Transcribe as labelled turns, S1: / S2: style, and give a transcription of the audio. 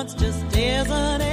S1: it's just desert